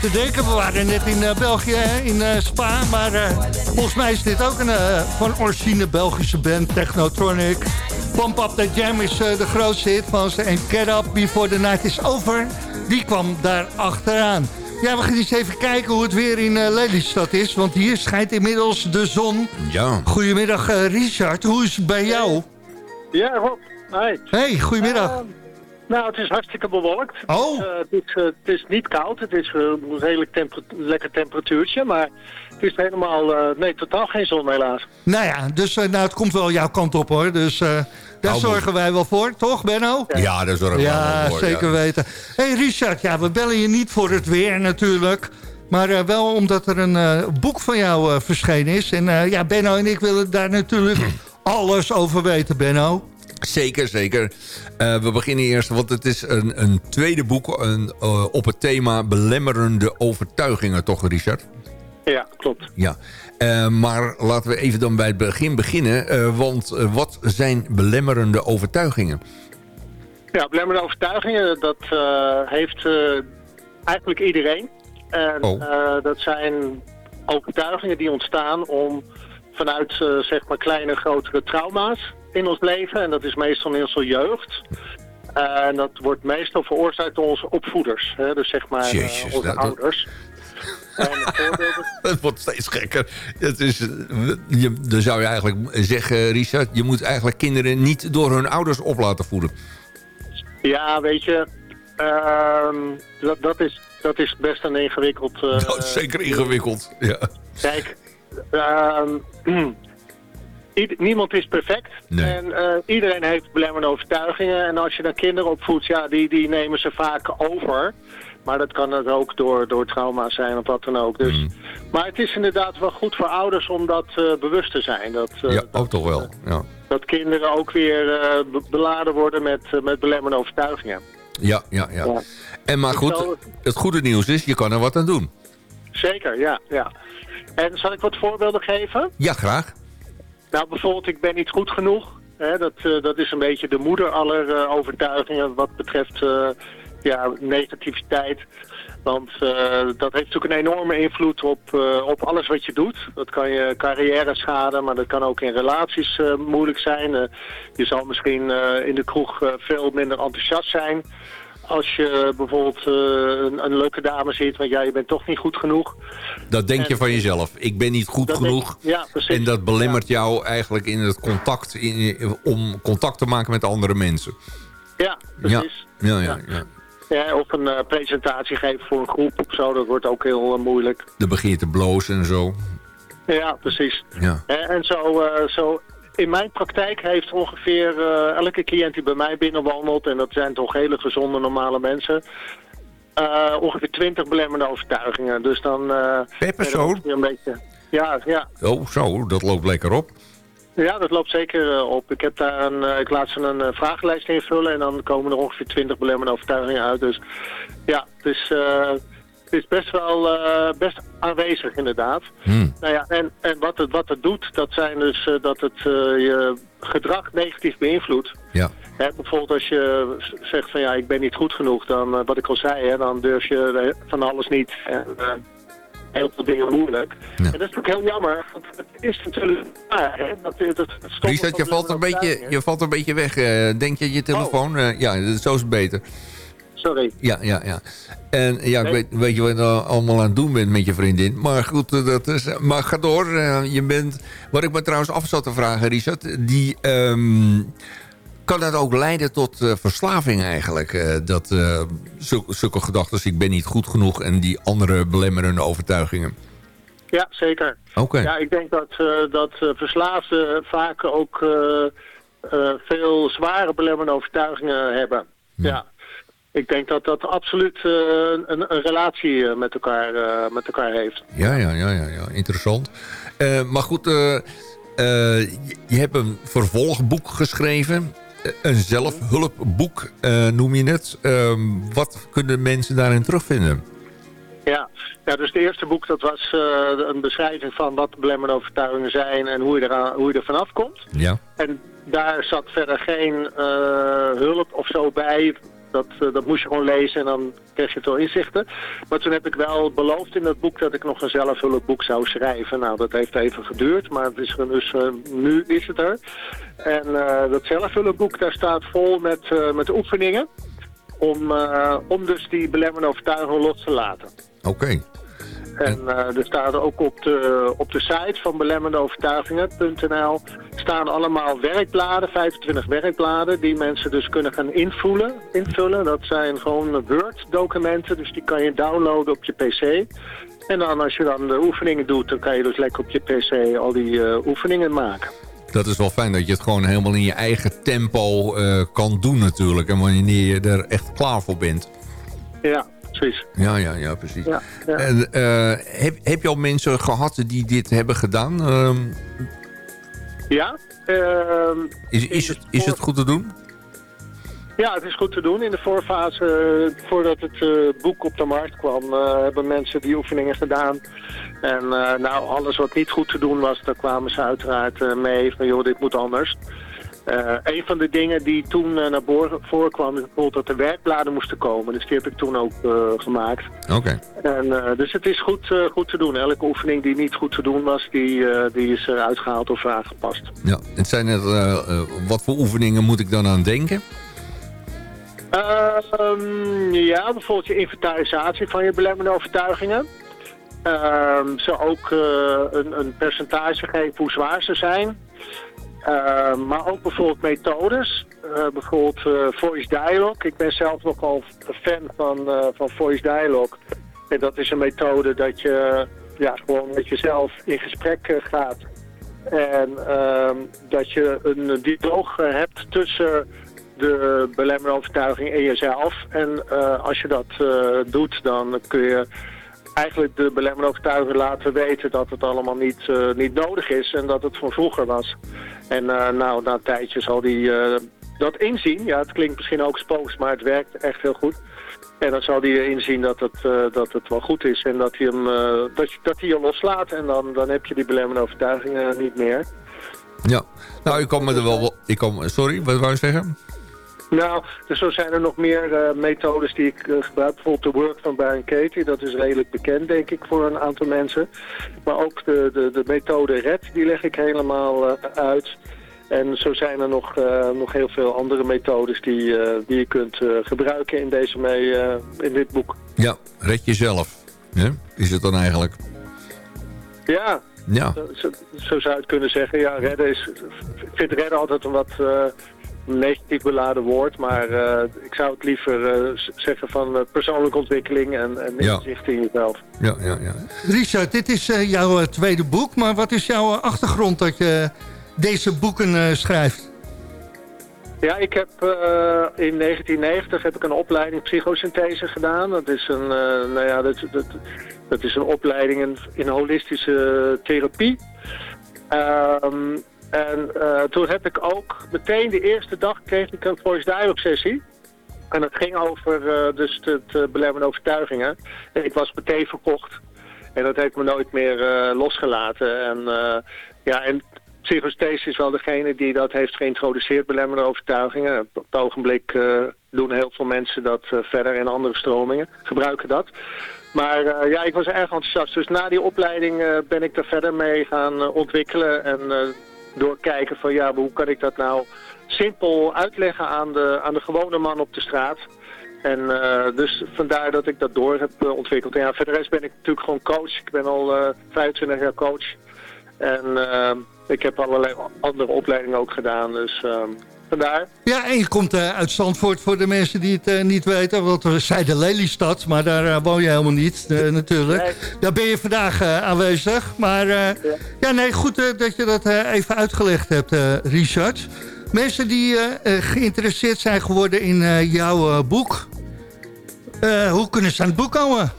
Zit te denken, we waren net in eh, België, in eh, Spa. Maar eh, volgens mij is dit ook een van origine Belgische band, Technotronic. Pump Up The Jam is eh, de grootste hit van ze. En Get Up Before The Night Is Over, die kwam daar achteraan. Ja, we gaan eens even kijken hoe het weer in Lelystad is. Want hier schijnt inmiddels de zon. Ja. Goedemiddag Richard, hoe is het bij jou? Ja, Rob. Hi. Hey, goedemiddag. Eh, nou, het is hartstikke bewolkt. Oh. Het is, eh, het, is, eh, het is niet koud. Het is eh, een redelijk temper- lekker temperatuurtje. Maar het is helemaal... eh, nee, totaal geen zon helaas. Nou ja, dus eh, nou, het komt wel jouw kant op hoor. Dus eh, daar Nou, zorgen wij wel voor, toch Benno? Ja, daar zorgen we Ja, wel voor. zeker ja. weten. hey Richard, ja, we bellen je niet voor het weer natuurlijk. Maar eh, wel omdat er een eh, boek van jou eh, verschenen is. En eh, ja, Benno en ik willen daar natuurlijk <clears throat> alles over weten, Benno. Zeker, zeker. Eh, we beginnen eerst, want het is een, een tweede boek een, eh, op het thema belemmerende overtuigingen, toch Richard? Ja, klopt. Ja. Eh, maar laten we even dan bij het begin beginnen. want wat zijn belemmerende overtuigingen? Ja, belemmerende overtuigingen, dat heeft eigenlijk iedereen. En Oh. dat zijn overtuigingen die ontstaan om vanuit zeg maar kleine, grotere trauma's in ons leven. En dat is meestal in onze jeugd. En dat wordt meestal veroorzaakt door onze opvoeders. Hè? Dus zeg maar eh, Jezus, onze dat- dat- ouders. Voorbeelden... <laughs> Het wordt steeds gekker. Het is, eh, je, dan zou je eigenlijk zeggen, Richard... je moet eigenlijk kinderen niet door hun ouders op laten voeden. Ja, weet je, ehm, dat, dat, is, dat is best een ingewikkeld... eh, Dat is zeker ingewikkeld. Ja. Kijk, ehm, ied- <clears throat> niemand is perfect. Nee. En eh, iedereen heeft belemmerende overtuigingen. En als je dan kinderen opvoedt, ja, die, die nemen ze vaak over. Maar dat kan het ook door, door trauma zijn of wat dan ook. Dus, Mm. Maar het is inderdaad wel goed voor ouders om dat eh, bewust te zijn. Dat, eh, ja, ook toch wel. Ja. dat kinderen ook weer be- beladen worden met, met belemmerende overtuigingen. Ja, ja, ja. Ja. En maar goed, het goede nieuws is, je kan er wat aan doen. Zeker, ja, ja. En zal ik wat voorbeelden geven? Ja, graag. Nou, bijvoorbeeld, ik ben niet goed genoeg. Hè, dat, eh, dat is een beetje de moeder aller eh, overtuigingen wat betreft eh, ja, negativiteit. Want dat heeft natuurlijk een enorme invloed op, op alles wat je doet. Dat kan je carrière schaden, maar dat kan ook in relaties moeilijk zijn. Je zal misschien in de kroeg veel minder enthousiast zijn als je bijvoorbeeld eh, een, een leuke dame ziet, want ja, je bent toch niet goed genoeg. Dat denk je van jezelf. Ik ben niet goed genoeg. ja, precies. En dat belemmert jou eigenlijk in het contact, in, om contact te maken met andere mensen. Ja, precies. ja, ja, ja. Ja, of een eh, presentatie geven voor een groep of zo, dat wordt ook heel eh, moeilijk. Dan begin je te blozen en zo. Ja, precies. Ja. En, en zo, zo in mijn praktijk heeft ongeveer eh, elke cliënt die bij mij binnenwandelt... en dat zijn toch hele gezonde, normale mensen... eh, ongeveer 20 belemmerende overtuigingen. Dus dan... eh, Per persoon? Een beetje, ja, ja. Oh, zo, dat loopt lekker op. Ja, dat loopt zeker op. Ik, heb daar een, ik laat ze een vragenlijst invullen en dan komen er ongeveer 20 belemmerende overtuigingen uit. Dus ja, het is, eh, het is best wel eh, best aanwezig inderdaad. Hmm. Nou ja, en, en wat, het, wat het doet, dat zijn dus eh, dat het eh, je gedrag negatief beïnvloedt. Ja. Hè, bijvoorbeeld als je zegt van ja, ik ben niet goed genoeg, dan wat ik al zei, hè, dan durf je van alles niet. En, heel veel dingen moeilijk. En dat is natuurlijk heel jammer, want het is natuurlijk waar. Hè, dat, dat, dat stoppen Richard, je valt, een beetje, je valt een beetje weg. denk je je telefoon? Eh, ja, zo is het beter. Sorry. Ja, ja, ja. En ja, ik weet, weet je wat je nou allemaal aan het doen bent met je vriendin. Maar goed, eh, dat is, maar ga door. Eh, je bent, wat ik me trouwens af zat te vragen, Richard. Die, ehm, kan dat ook leiden tot eh, verslaving eigenlijk? Eh, dat eh, zulke, zulke gedachten, ik ben niet goed genoeg... en die andere belemmerende overtuigingen. Ja, zeker. Oké. Ja, ik denk dat, eh, dat eh, verslaafden vaak ook eh, eh, veel zware belemmerende overtuigingen hebben. Ja. Ik denk dat dat absoluut eh, een, een relatie eh, met, elkaar, eh, met elkaar heeft. Ja, ja, ja, ja, ja. interessant. Maar goed, je, hebt een vervolgboek geschreven. Een zelfhulpboek noem je het. Ehm, wat kunnen mensen daarin terugvinden? Ja. ja, dus het eerste boek dat was een beschrijving van wat belemmerende overtuigingen zijn en hoe je, eraan, hoe je er vanaf komt. Ja. En daar zat verder geen hulp of zo bij. Dat, eh, dat moest je gewoon lezen en dan kreeg je het wel inzichten. Maar toen heb ik wel beloofd in dat boek dat ik nog een zelfhulpboek zou schrijven. Nou, dat heeft even geduurd, maar het is dus, eh, nu is het er. En eh, dat zelfhulpboek, daar staat vol met, met oefeningen. Om, om dus die belemmerende overtuigingen los te laten. Oké. En eh, er staat ook op de, op de site van belemmerendeovertuigingen.nl staan allemaal werkbladen, 25 werkbladen, die mensen dus kunnen gaan invullen. invullen. Dat zijn gewoon Word-documenten, dus die kan je downloaden op je pc. En dan als je dan de oefeningen doet, dan kan je dus lekker op je pc al die eh, oefeningen maken. Dat is wel fijn dat je het gewoon helemaal in je eigen tempo eh, kan doen natuurlijk. En wanneer je er echt klaar voor bent. Ja, precies. Ja, ja, ja, precies. Ja, ja. En, eh, heb, heb je al mensen gehad die dit hebben gedaan? Ehm, Ja, ehm, is, is, het, is het goed te doen? Ja, het is goed te doen. In de voorfase, voordat het eh, boek op de markt kwam, eh, hebben mensen die oefeningen gedaan. En nou, alles wat niet goed te doen was, daar kwamen ze uiteraard mee van joh, dit moet anders. Eh, een van de dingen die toen eh, naar boven voorkwam is bijvoorbeeld dat er werkbladen moesten komen. Dus die heb ik toen ook eh, gemaakt. Oké. En, dus het is goed, goed te doen. Elke oefening die niet goed te doen was, die, die is er uitgehaald of aangepast. Ja, het zijn er, wat voor oefeningen moet ik dan aan denken? Ehm, ja, bijvoorbeeld je inventarisatie van je belemmerende overtuigingen. Ehm ze ook een, een percentage geven hoe zwaar ze zijn. Ehm, maar ook bijvoorbeeld methodes. Eh, bijvoorbeeld eh, voice dialogue. Ik ben zelf nogal fan van, eh, van voice dialogue. En dat is een methode dat je ja, gewoon met jezelf in gesprek eh, gaat. En ehm, dat je een dialoog eh, hebt tussen de belemmerende overtuiging en jezelf. En eh, als je dat eh, doet, dan kun je eigenlijk de belemmerende overtuiging laten weten dat het allemaal niet, eh, niet nodig is en dat het van vroeger was. En eh, nou, na een tijdje zal die eh, dat inzien. Ja, het klinkt misschien ook spooks, maar het werkt echt heel goed. En dan zal hij inzien dat het, dat het wel goed is en dat hij hem dat, dat hij je loslaat. En dan, dan heb je die belemmerende overtuigingen niet meer. Ja, nou, ik kan me er wel... wel- Ik kan, sorry, wat wou je zeggen? Nou, dus zo zijn er nog meer eh, methodes die ik eh, gebruik. Bijvoorbeeld de work van Baron Katie. Dat is redelijk bekend, denk ik, voor een aantal mensen. Maar ook de, de, de methode RED, die leg ik helemaal eh, uit. En zo zijn er nog, nog heel veel andere methodes die, die je kunt gebruiken in, deze mee, in dit boek. Ja, red jezelf. Ja, is het dan eigenlijk? Ja, Ja. Zo, zo- zo zou je het kunnen zeggen. Ja, redden is, ik vind redden altijd een wat negatief beladen woord. Maar eh, ik zou het liever eh, zeggen van eh, persoonlijke ontwikkeling en, en Ja. inzicht in jezelf. Ja, ja, ja. Richard, dit is eh, jouw tweede boek, maar wat is jouw achtergrond dat je deze boeken eh, schrijft? Ja, ik heb eh, in 1990 heb ik een opleiding psychosynthese gedaan. Dat is een, eh, nou ja, dat, dat, dat is een opleiding in, in holistische therapie. Ehm, en eh, toen heb ik ook meteen de eerste dag kreeg ik een voice dialogue sessie. En dat ging over eh, dus het uh, belemmerende overtuigingen. En ik was meteen verkocht. En dat heeft me nooit meer losgelaten. En ja, en psychosynthese is wel degene die dat heeft geïntroduceerd, belemmerende overtuigingen. Op het ogenblik doen heel veel mensen dat verder in andere stromingen, gebruiken dat. Maar ja, ik was erg enthousiast. Dus na die opleiding ben ik daar verder mee gaan ontwikkelen. En eh, doorkijken van ja, hoe kan ik dat nou simpel uitleggen aan de, aan de gewone man op de straat. En eh, dus vandaar dat ik dat door heb eh, ontwikkeld. En ja, verder ben ik natuurlijk gewoon coach. Ik ben al eh 25 jaar coach. En eh, ik heb allerlei andere opleidingen ook gedaan. Dus eh, vandaar. Ja, en je komt eh, uit Zandvoort voor de mensen die het eh, niet weten. Want we zeiden Lelystad, maar daar eh, woon je helemaal niet natuurlijk. Daar ben je vandaag aanwezig. Maar eh, ja. nee, goed dat je dat even uitgelegd hebt, Richard. Mensen die geïnteresseerd zijn geworden in jouw boek. hoe kunnen ze aan het boek komen?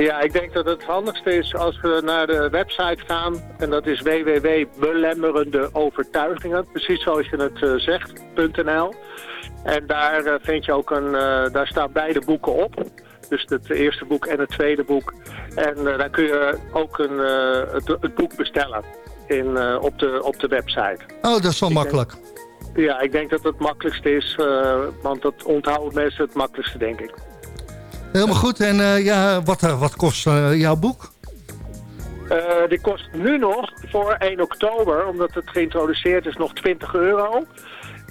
Ja, ik denk dat het handigste is als we naar de website gaan. En dat is www.belemmerendeovertuigingen. Precies zoals je het eh, zegt, .nl. En daar eh, vind je ook een, eh, daar staan beide boeken op. Dus het eerste boek en het tweede boek. En daar kun je ook een, het, het boek bestellen in, op, de, op de website. Oh, dat is wel makkelijk. Ja, ik denk dat het makkelijkste is. eh, want dat onthouden mensen het makkelijkste, denk ik. Helemaal goed. En eh, ja, wat, eh, wat kost eh, jouw boek? Eh, die kost nu nog voor 1 oktober, omdat het geïntroduceerd is, nog 20 euro.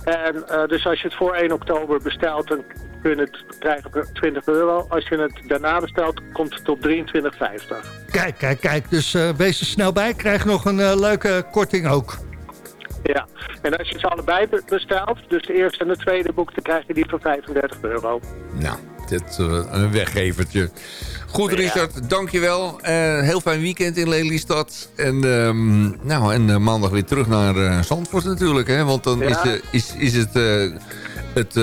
En eh, dus als je het voor 1 oktober bestelt, dan kun je het krijgen voor 20 euro. Als je het daarna bestelt, komt het op 23,50. Kijk, kijk, kijk. Dus eh, wees er snel bij. Krijg nog een leuke korting ook. Ja, en als je ze allebei be- bestelt, dus de eerste en de tweede boek, dan krijg je die voor 35 euro. Nou, dit uh, een weggevertje. Goed, Richard, dankjewel. Uh, heel fijn weekend in Lelystad. En, um, nou, en uh, maandag weer terug naar uh, Zandvoort natuurlijk. Hè? Want dan ja. is, is, is het, het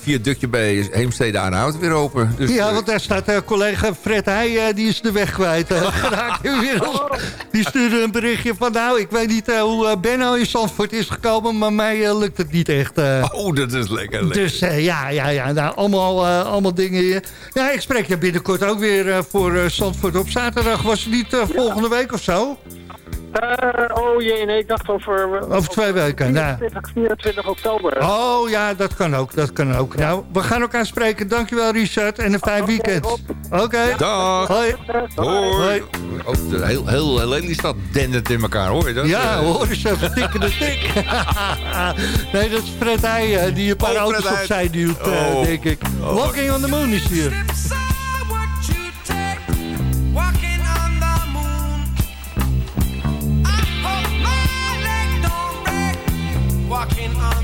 viaductje bij Heemstede aan Hout weer open. Dus, ja, want daar staat collega Fred Heij, die is de weg kwijt. <laughs> geraakt inmiddels. Die stuurde een berichtje van, nou, ik weet niet hoe Benno in Zandvoort is gekomen, maar mij lukt het niet echt. oh, dat is lekker. lekker. Dus ja, ja, ja, nou, allemaal, allemaal dingen. Ja, ik spreek je binnenkort ook weer uh, voor uh, Zandvoort op zaterdag. Was het niet uh, volgende week of zo? Oh jee, nee, ik dacht over... over twee weken, 24, nou. 24 oktober. Oh ja, dat kan ook, dat kan ook. Ja. Nou, we gaan elkaar spreken. Dankjewel Richard en een fijn okay, weekend. Oké. Okay. Dag. Hoi. Hoi. Hoi. Oh, heel, heel, heel Lelystad dendert in elkaar, hoor je dat? Ja, hoor eens even tikkende tik. <laughs> nee, dat is Fred Heij, die een paar oh, auto's opzij duwt, oh. denk ik. Oh. Walking on the Moon is hier. Walking on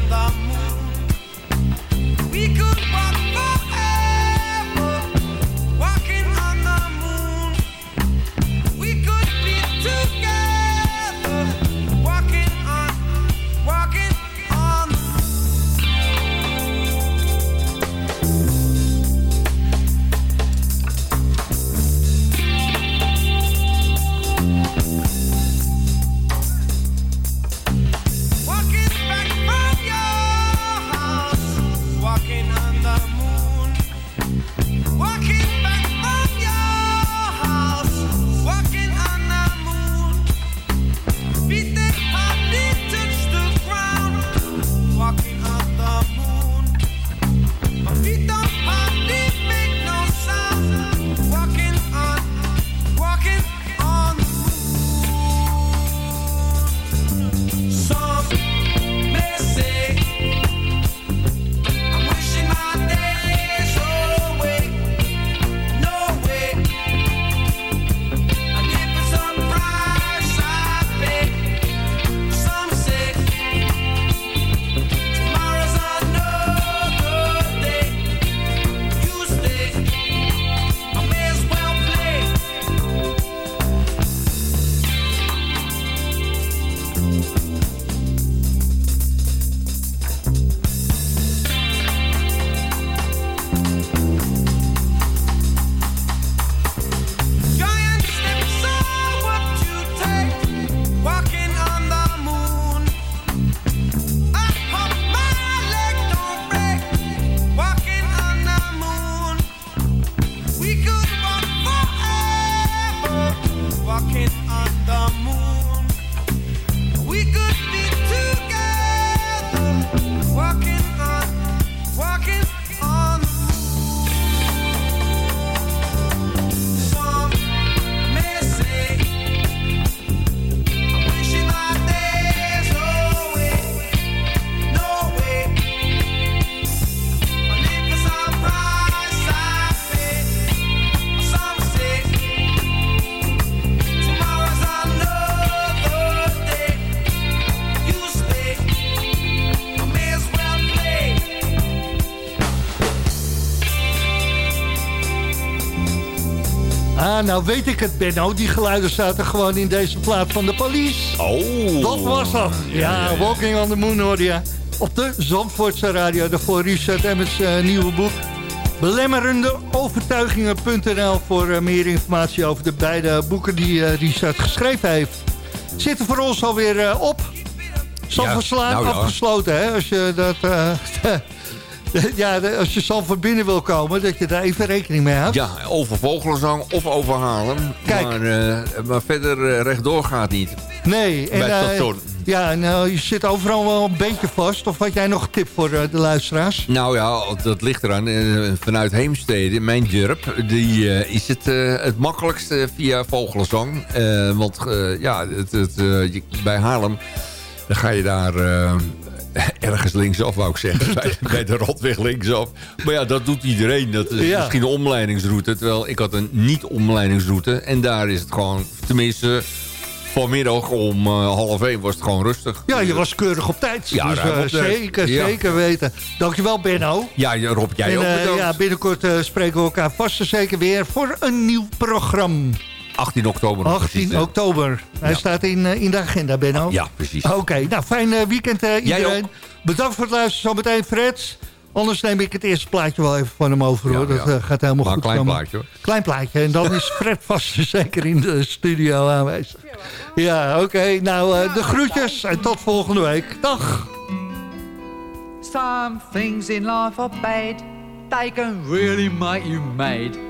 Nou weet ik het, Benno. Die geluiden zaten gewoon in deze plaat van de police. Oh. Dat was dat. Ja, Walking on the Moon hoorde je. Op de Zandvoortse radio. Daarvoor Richard Emmets eh, nieuwe boek. Belemmerendeovertuigingen.nl voor eh, meer informatie over de beide boeken die eh, Richard geschreven heeft. Zitten voor ons alweer op. Zandverslaan nou ja. afgesloten, hè? Als je dat... <laughs> <laughs> ja, als je Zandvoort binnen wil komen, dat je daar even rekening mee houdt. Ja, over Vogelenzang of over Haarlem. Kijk. Maar, eh, maar verder eh, rechtdoor gaat niet. Nee, en, het eh, ja, eh, je zit overal wel een beetje vast. Of had jij nog een tip voor de luisteraars? Nou ja, dat ligt eraan. Vanuit Heemstede, mijn jurp, die is het, het makkelijkste via Vogelenzang. Eh, want ja, het, het, bij Haarlem, dan ga je daar <laughs> ergens linksaf, wou ik zeggen. <laughs> bij, bij de rotweg linksaf. Maar ja, dat doet iedereen. Dat is Ja. misschien een omleidingsroute. Terwijl ik had een niet-omleidingsroute. En daar is het gewoon, tenminste... Vanmiddag om eh, half één was het gewoon rustig. Ja, je was keurig op tijd. Ja, dus, eh, op zeker, Ja. zeker weten. Dankjewel, Benno. Ja, Rob, jij en, ook eh, bedankt. ja, binnenkort spreken we elkaar vast en zeker weer voor een nieuw programma. 18 oktober. nog 18 precies, hè? oktober. Hij Ja. staat in, eh, in de agenda, Benno. Ja, precies. Oké, nou fijn eh, weekend eh, iedereen. Bedankt voor het luisteren. Zometeen Fred. Anders neem ik het eerste plaatje wel even van hem over. hoor. Ja, Dat ja. gaat helemaal Maar goed een klein komen. plaatje, hoor. Klein plaatje. En dan is Fred vast zeker in de studio aanwezig. Ja, oké. Nou, eh, de groetjes en tot volgende week. Dag. Some things in life are bad. They can really make you mad.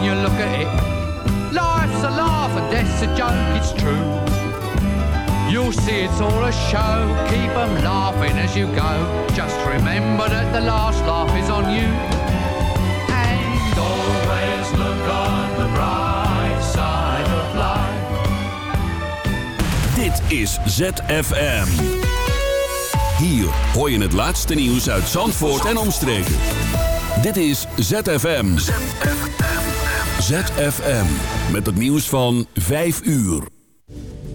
when you look at it. Life's a laugh and death's a joke, it's true. You'll see it's all a show, keep 'em laughing as you go. Just remember that the last laugh is on you. And always look on the bright side of life. Dit is ZFM. Hier hoor je het laatste nieuws uit Zandvoort en omstreken. Dit is ZFM. ZFM. Met het nieuws van 5 uur.